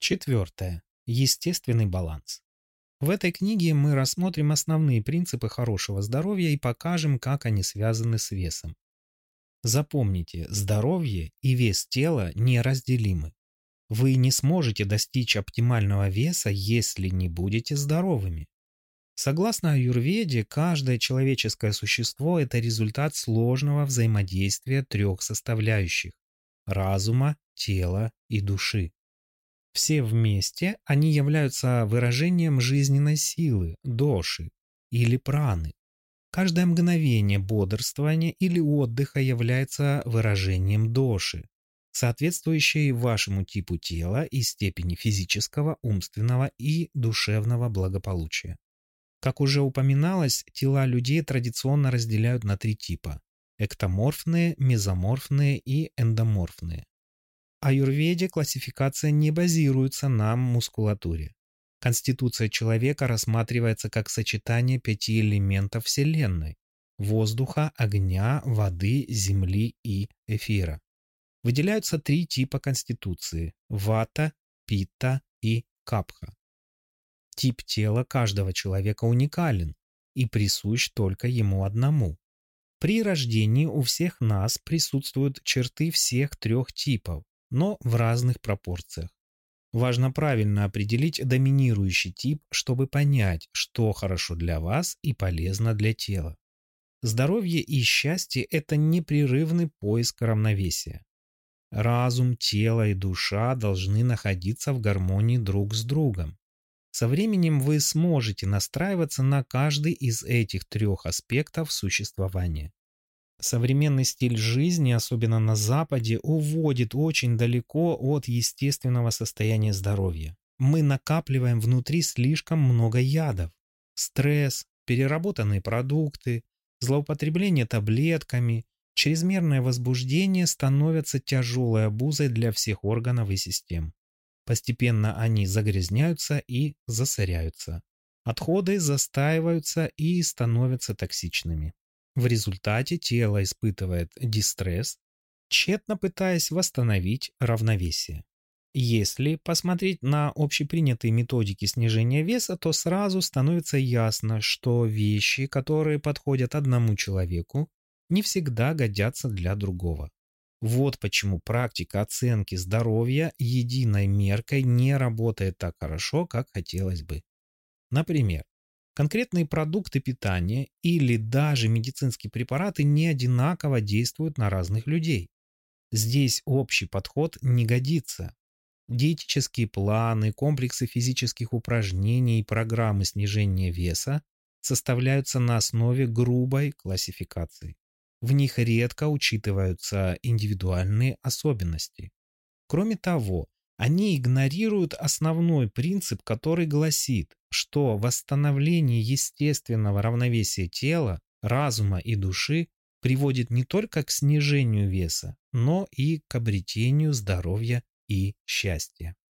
Четвертое. Естественный баланс. В этой книге мы рассмотрим основные принципы хорошего здоровья и покажем, как они связаны с весом. Запомните, здоровье и вес тела неразделимы. Вы не сможете достичь оптимального веса, если не будете здоровыми. Согласно аюрведе, каждое человеческое существо – это результат сложного взаимодействия трех составляющих – разума, тела и души. Все вместе они являются выражением жизненной силы, доши или праны. Каждое мгновение бодрствования или отдыха является выражением доши, соответствующей вашему типу тела и степени физического, умственного и душевного благополучия. Как уже упоминалось, тела людей традиционно разделяют на три типа – эктоморфные, мезоморфные и эндоморфные. Аюрведе классификация не базируется на мускулатуре. Конституция человека рассматривается как сочетание пяти элементов Вселенной – воздуха, огня, воды, земли и эфира. Выделяются три типа конституции – вата, пита и капха. Тип тела каждого человека уникален и присущ только ему одному. При рождении у всех нас присутствуют черты всех трех типов, но в разных пропорциях. Важно правильно определить доминирующий тип, чтобы понять, что хорошо для вас и полезно для тела. Здоровье и счастье – это непрерывный поиск равновесия. Разум, тело и душа должны находиться в гармонии друг с другом. Со временем вы сможете настраиваться на каждый из этих трех аспектов существования. Современный стиль жизни, особенно на Западе, уводит очень далеко от естественного состояния здоровья. Мы накапливаем внутри слишком много ядов. Стресс, переработанные продукты, злоупотребление таблетками, чрезмерное возбуждение становятся тяжелой обузой для всех органов и систем. Постепенно они загрязняются и засоряются. Отходы застаиваются и становятся токсичными. В результате тело испытывает дистресс, тщетно пытаясь восстановить равновесие. Если посмотреть на общепринятые методики снижения веса, то сразу становится ясно, что вещи, которые подходят одному человеку, не всегда годятся для другого. Вот почему практика оценки здоровья единой меркой не работает так хорошо, как хотелось бы. Например, Конкретные продукты питания или даже медицинские препараты не одинаково действуют на разных людей. Здесь общий подход не годится. Диетические планы, комплексы физических упражнений и программы снижения веса составляются на основе грубой классификации. В них редко учитываются индивидуальные особенности. Кроме того, они игнорируют основной принцип, который гласит что восстановление естественного равновесия тела, разума и души приводит не только к снижению веса, но и к обретению здоровья и счастья.